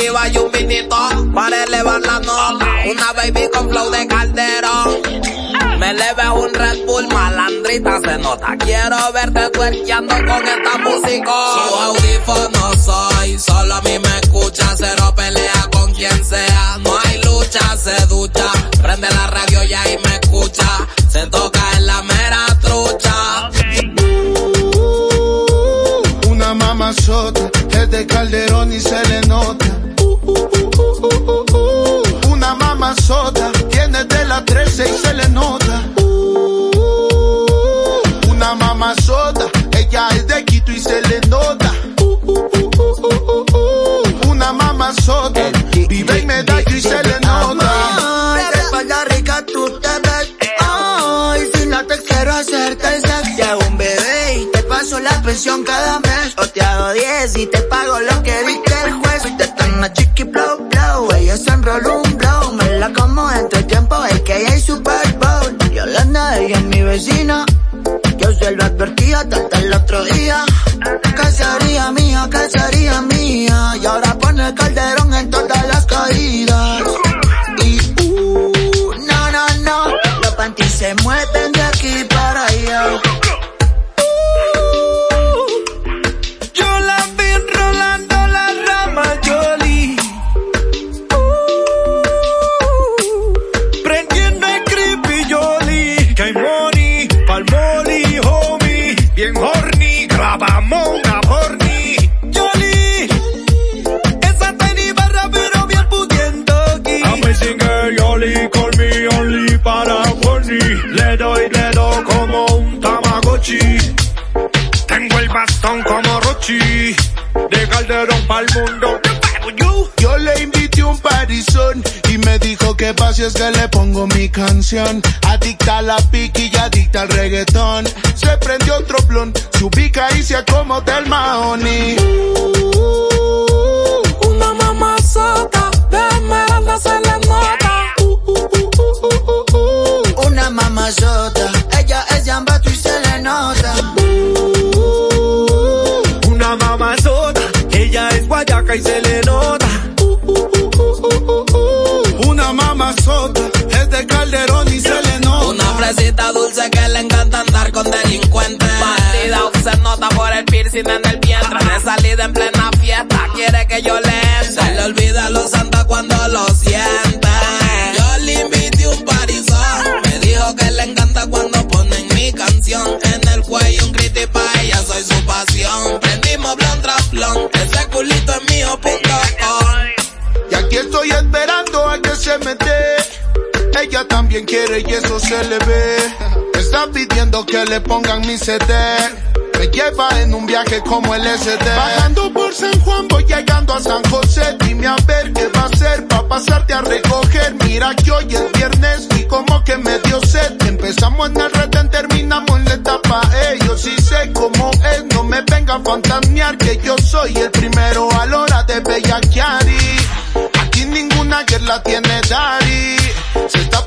y un vinito para elevar la nota. Una baby con flow de calderón. Me leve un Red Bull, malandrita se nota.Quiero verte tuerqueando con esta música. Su audífono soy, solo a mí me escucha. Cero pelea con quien sea. No hay lucha, se ducha. Prende la radio y ahí me escucha. Se toca en la mera trucha. Una mamazota, es de Calderón y se le nota. Una mamazota, tiene de la 13 y se le nota. Una mamazota, ella es de Quito y se le nota. Una mamazota, vive en medallo y se le nota. Ay, espalda rica tú te ves. Ay, si no te quiero hacerte el sex. Te hago un bebé y te paso la pensión cada mes. O te hago 10 y te pago lo que viste el juez. Y te una chiqui blow blow. Ella se enrolló vecina. Yo se lo advertía hasta el otro día. Que sería mía, que sería mía. Y ahora pone el calderón en todas las caídas. Y uh, no, no, no. Los panties se mueven de aquí Tengo el bastón como Rochi, de Calderón pa'l mundo. Yo le invité un parizón y me dijo que pase es que le pongo mi canción. Adicta a la piqui y adicta al reggaetón. Se prendió otro blon, se ubica y se acomoda el mahoni. Una mamazota de esmeralda se le nota. Una mamazota. Y se le nota. Una mamazota, es de Calderón y se le nota. Una fresita dulce que le encanta andar con delincuentes. Bandida se nota por el piercing en el vientre. De salida en plena fiesta, quiere que yo le Ella también quiere y eso se le ve. Está pidiendo que le pongan mi CD. Me lleva en un viaje como el SD. Bajando por San Juan, voy llegando a San José. Dime a ver qué va a hacer pa' pasarte a recoger. Mira que hoy es viernes y como que me dio sed. Empezamos en el retén, terminamos en la etapa E. Yo sí sé cómo es, no me venga a fantasear que yo soy el primero a la hora de bellaquear. y Aquí ninguna que la tiene Dari.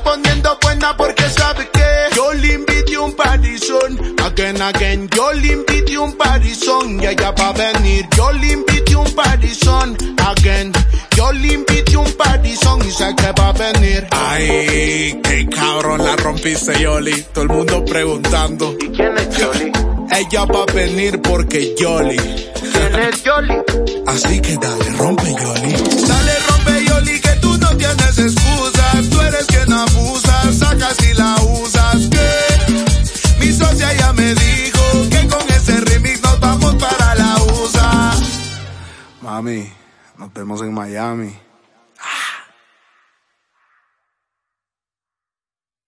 Poniendo buena porque sabe que yo le invité un parizón. Again, again, yo le invité un parizón. Y ella va a venir. Yo le invité un parizón. Again, yo le invité un parizón. Y sé que va a venir. Ay, qué cabrón la rompiste, Yoli. Todo el mundo preguntando. ¿Y quién es Yoli? Ella va a venir porque Yoli. ¿Quién es Yoli? Así que dale, rompe Yoli. Dale, rompe Yoli, que tú no tienes excusas. Mami, nos vemos en Miami.